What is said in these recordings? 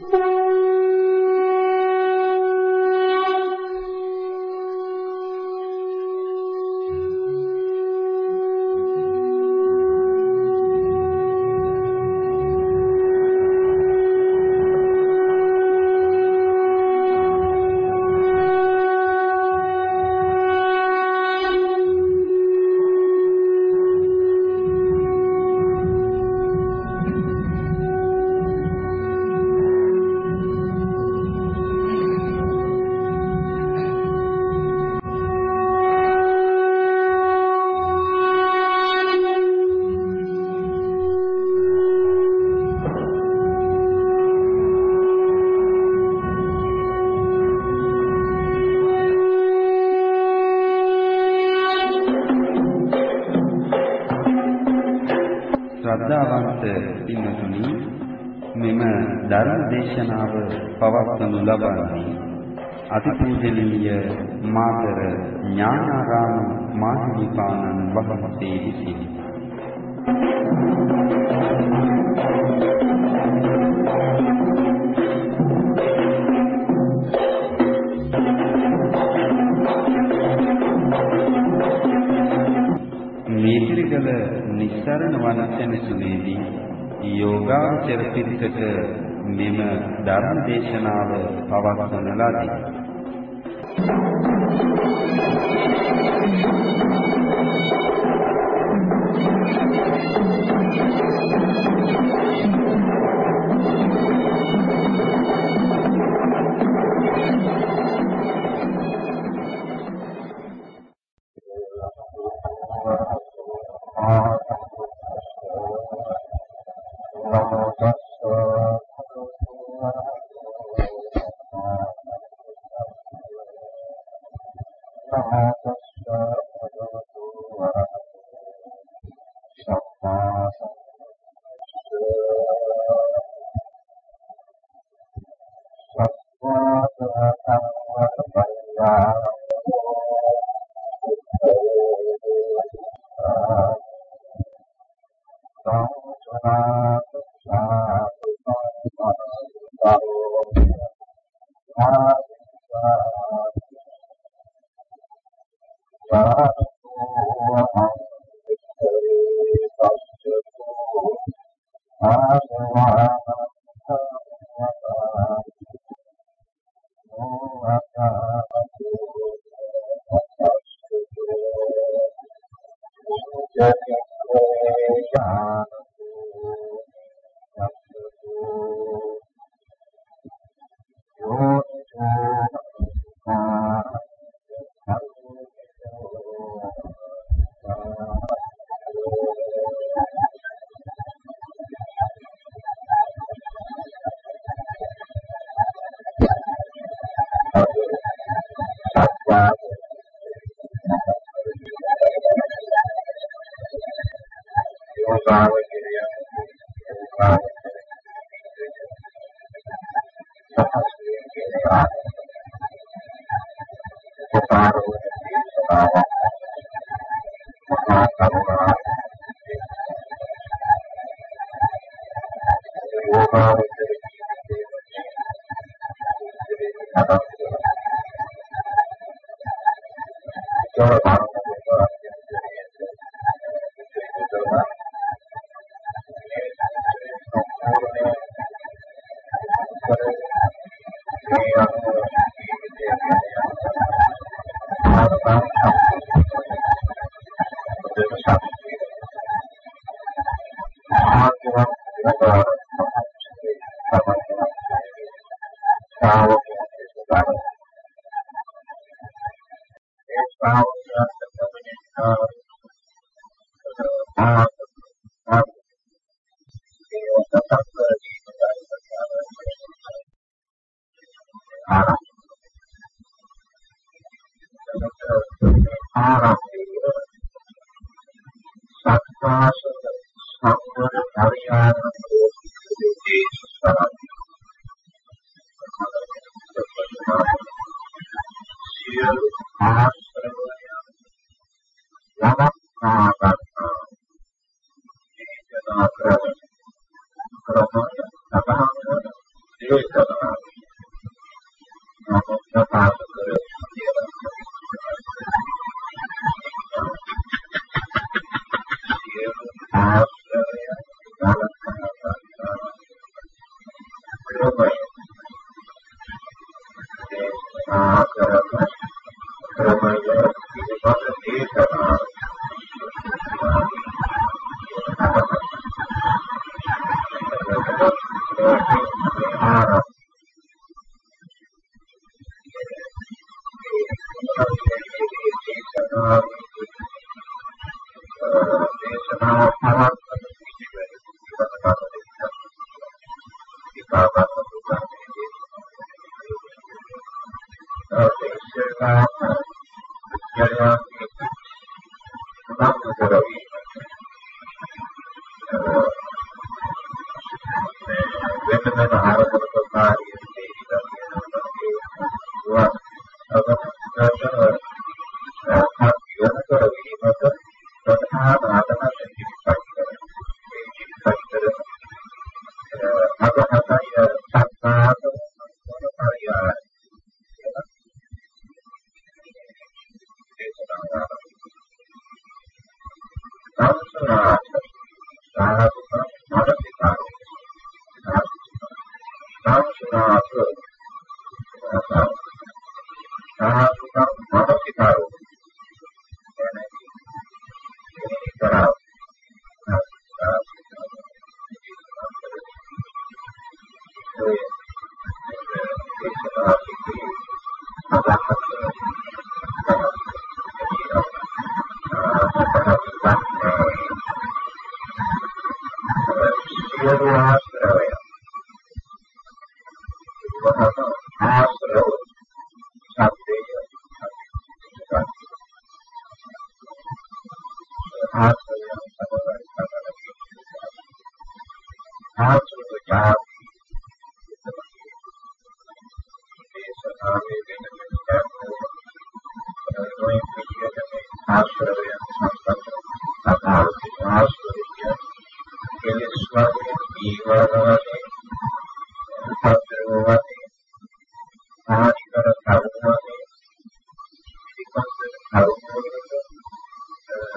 Bye. ශ්‍රද්ධාවන්ත පින්වතුනි මෙම ධර්ම දේශනාව පවත්වනු ලබන්නේ අතිපූජනීය මාතර ඥානාරාම මාහිමිපාණන් වහන්සේ විසිනි. සරණ වන සෙනසුනේදී යෝගාචර පිරිසට මෙම ධර්ම දේශනාව පවත්වන ලදී. සහ සියලු මහත් uh, ආකාරයට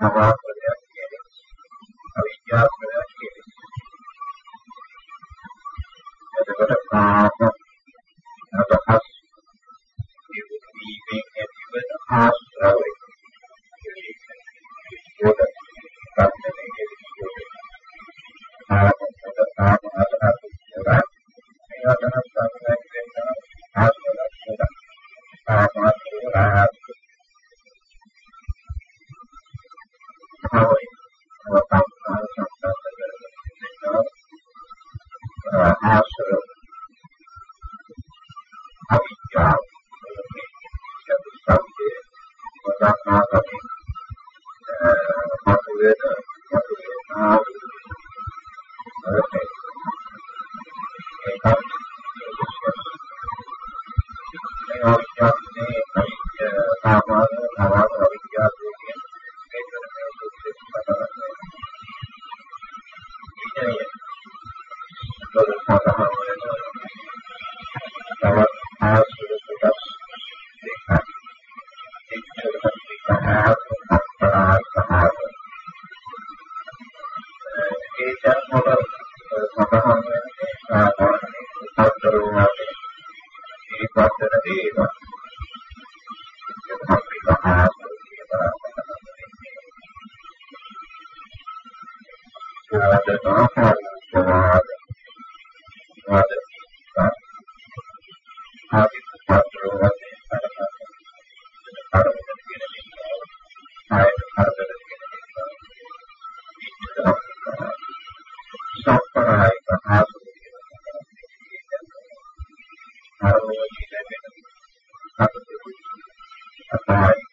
නවාපදයක් කියන්නේ අවිඥාපදයක් කියන්නේ. එතකොට ආ ภาวะภาวะ අත්හරින්න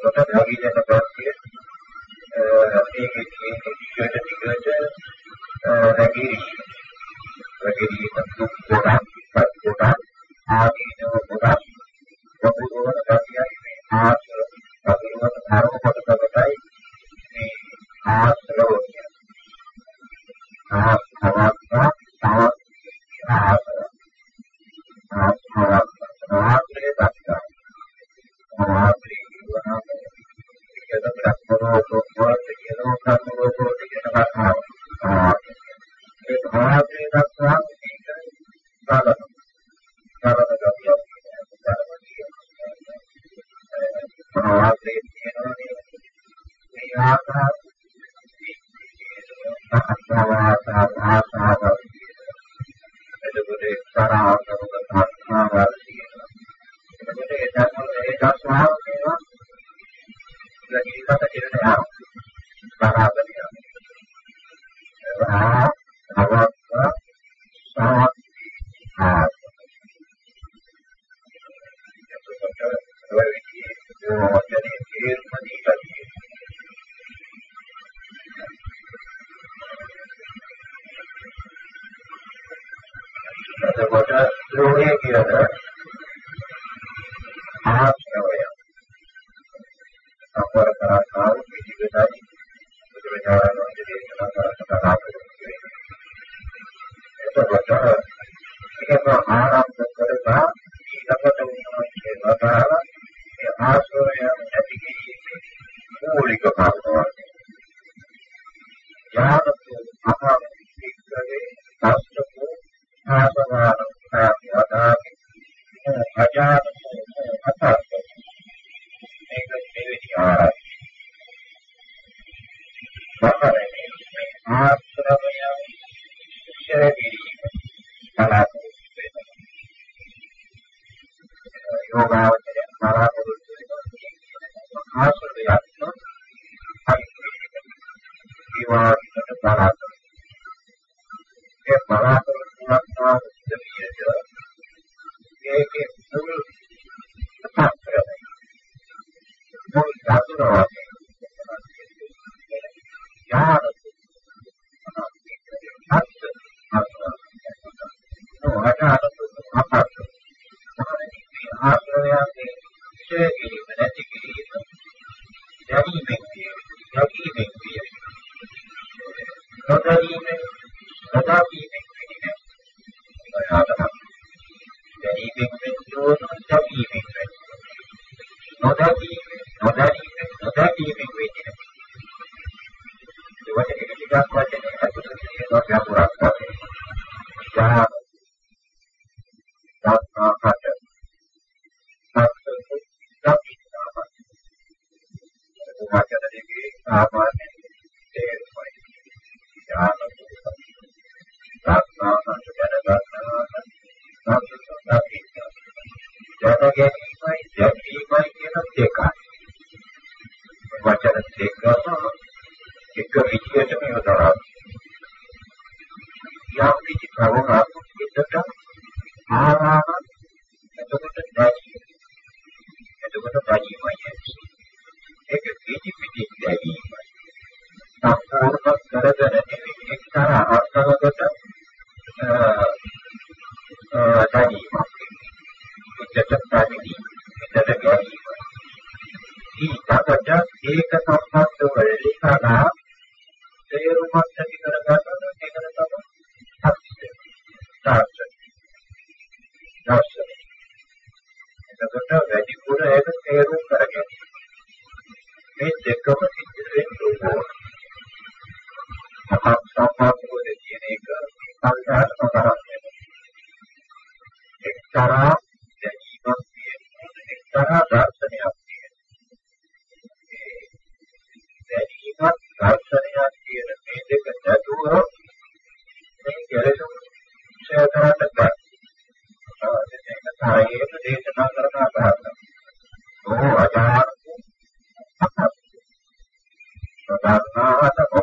එතකොට භාගීනක ප්‍රශ්නය මේකේ තියෙන විදිහට දිගට එතකොට ඒ දර්ශන ඒ දර්ශනාව වෙනවා. ඒ ජීවිත thật ra සැපීමෙන් වෙන්නේ ප්‍රයාතමක් දැනීමෙන් වෙන්නේ සැපීමෙන් වෙන්නේ නොදැනීම නොදැනීම ಸಹಜ ನದಿ සාසනාත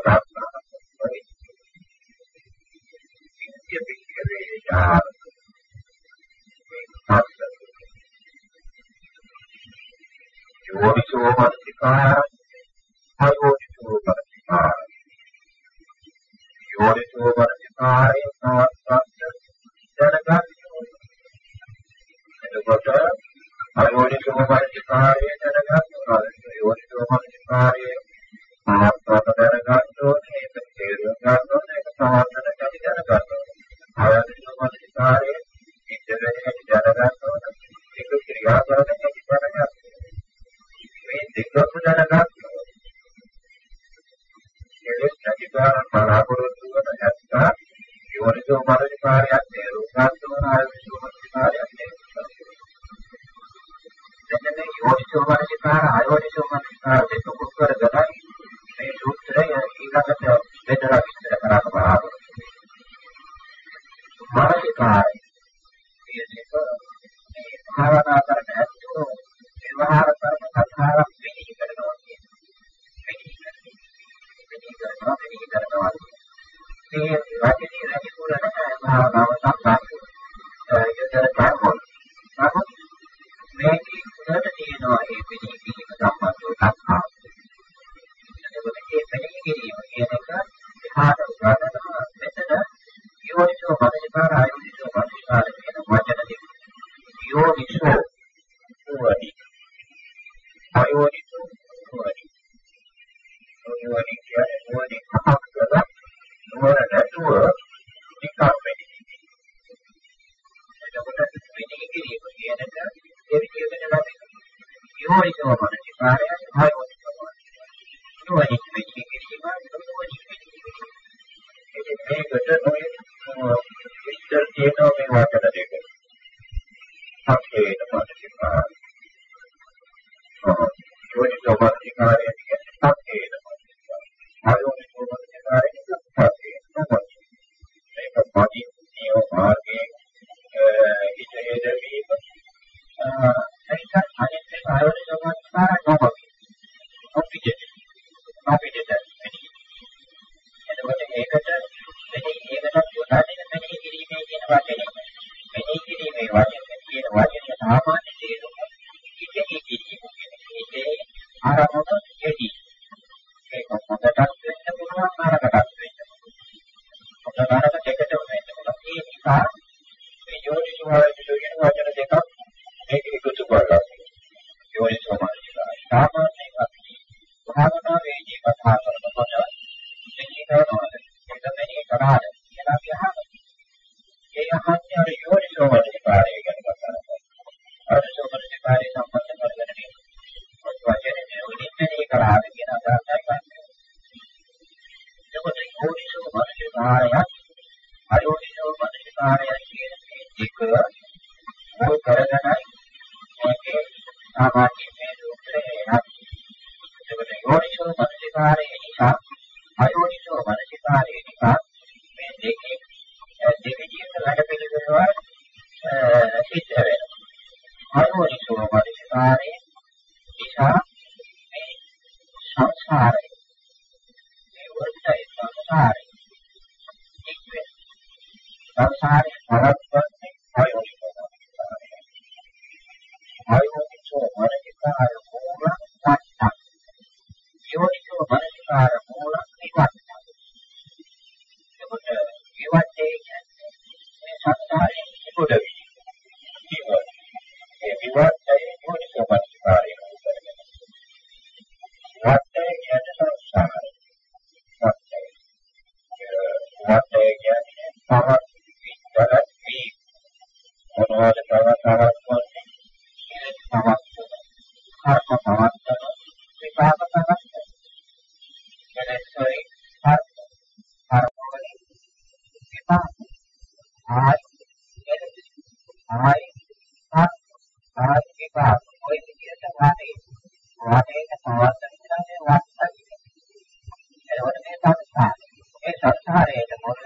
යෝනිසෝ මනසිකාර අයෝනිසෝ මනසිකාර දෙක කුත් කරගෙන මේ සූත්‍රය ඊළඟට මෙතන Oh, baru. සහ මේ යෝනිසෝවය සංසාරේ නරක එතකොට මේ සංස්කාරය. මේ සංස්කාරයට මොන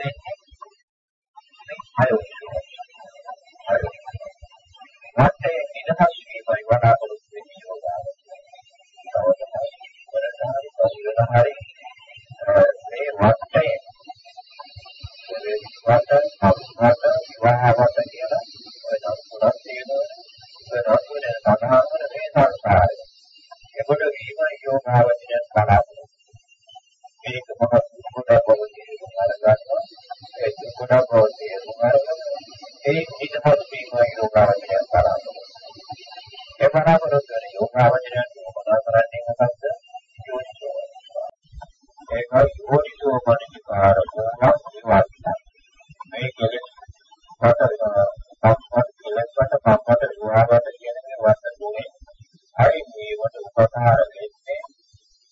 උපකාර වෙන්නේ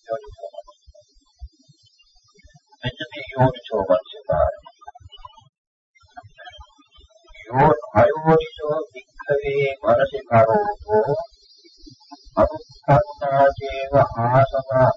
යෝනිසෝ මෙන්න මේ යෝනිසෝ මනසකාරය. යෝ අයෝනිසෝ වික්ඛවේ මනසකාරෝ අනුත්ථානේව ආසවා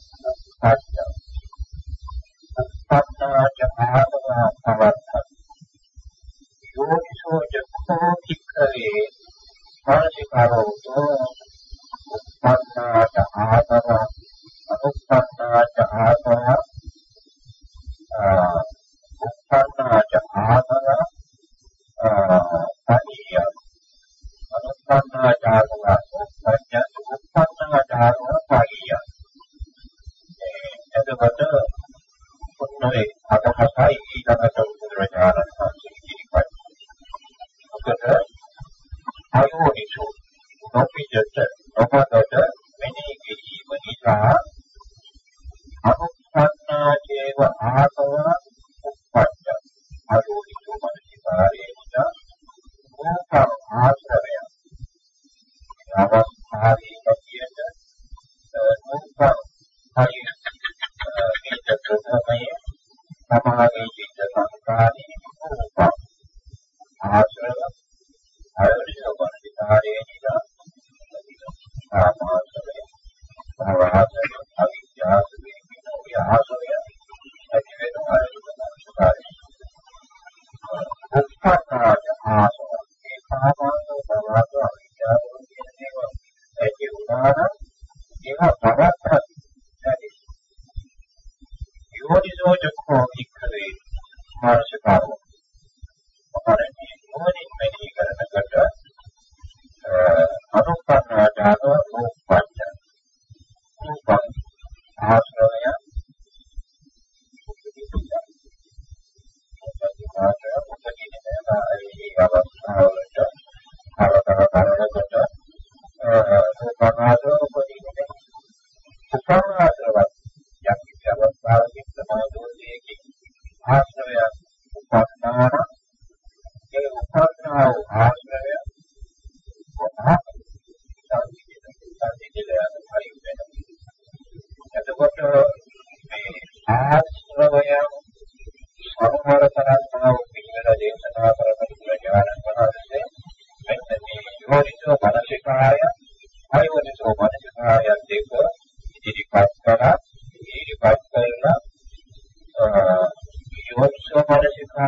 නොපිටට නොපතට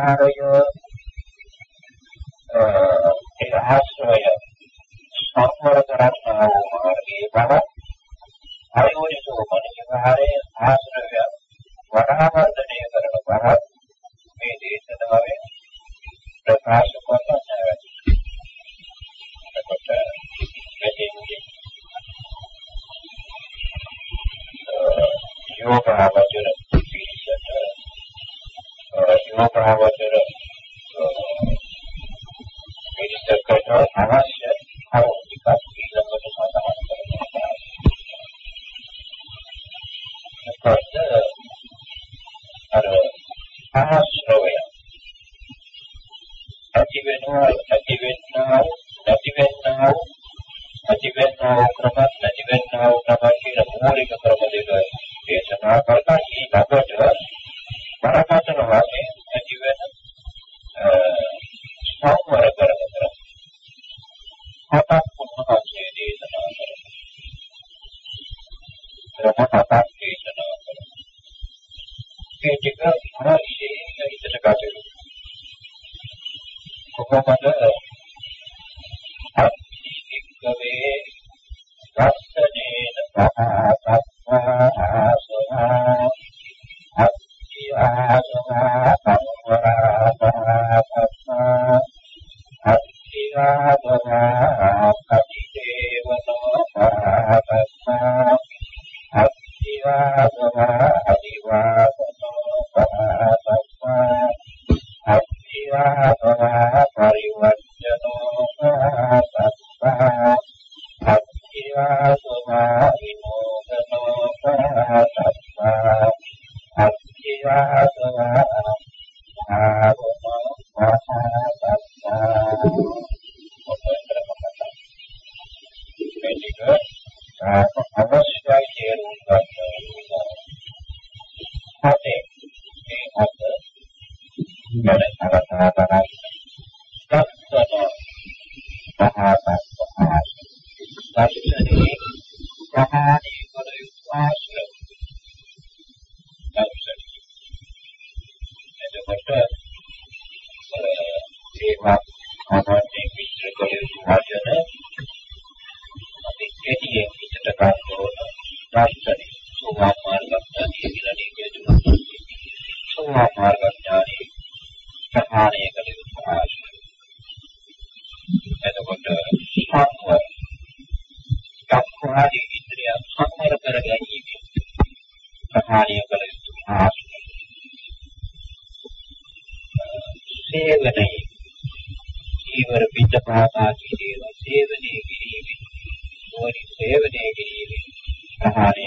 ආහාරය ඒක ආශ්‍රය සංස්කාර කරන්නේ මාර්ගයේ බව ආයෝනිසෝ මනිකාරයේ ආශ්‍රය වරහව Uh. ස්වාධීන ඉන්ද්‍රිය සම්මර කර ගැනීම ප්‍රහාණය කළ යුතු ආසනය. සේවනයේ ඊවර පිට පාපාදී දේව සේවනයේ කිරීමෙන් මොනි සේවනයේ කිරීමෙන් ප්‍රහාණය